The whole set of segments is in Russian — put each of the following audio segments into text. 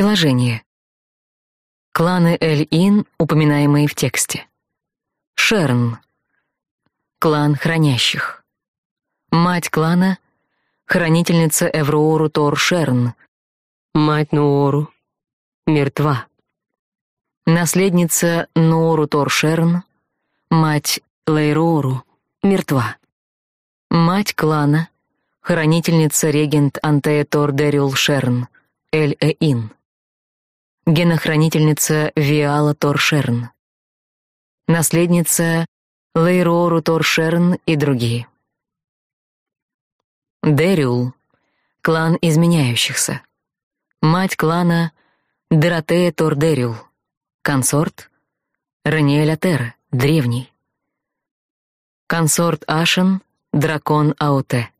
Приложение. Кланы Эль-Ин, упоминаемые в тексте. Шерн. Клан хранящих. Мать клана — хранительница Эвроору Тор Шерн. Мать Нуору мертва. Наследница Нуору Тор Шерн, мать Лейрору, мертва. Мать клана — хранительница-регент Антея Тор Дерюл Шерн, Эль-Эин генохранительница Виала Торшерн, наследница Лейрору Торшерн и другие. Дериул — клан изменяющихся. Мать клана — Доротея Тордериул, консорт — Раниэль Атера, древний. Консорт Ашен — дракон Ауте.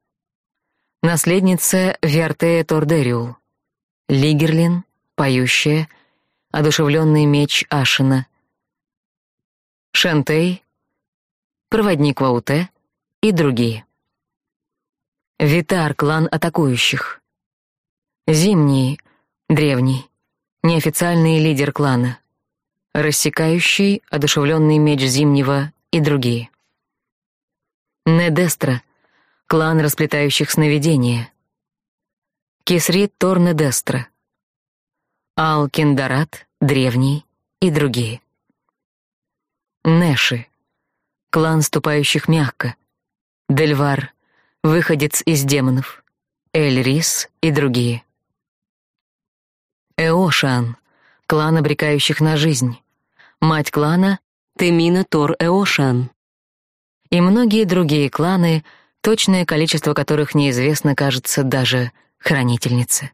Наследница Виартея Тордериул, Лигерлин, поющая — одушевленный меч Ашина, Шантей, проводник Вауте и другие. Витар — клан атакующих. Зимний, древний, неофициальный лидер клана. Рассекающий, одушевленный меч Зимнего и другие. Недестра — клан расплетающих сновидения. Кисрит Торнедестра — Ал-Киндарат, Древний и другие. Нэши, клан ступающих мягко, Дельвар, выходец из демонов, Эль-Рис и другие. Эошан, клан обрекающих на жизнь, мать клана Темина Тор Эошан. И многие другие кланы, точное количество которых неизвестно, кажется, даже хранительнице.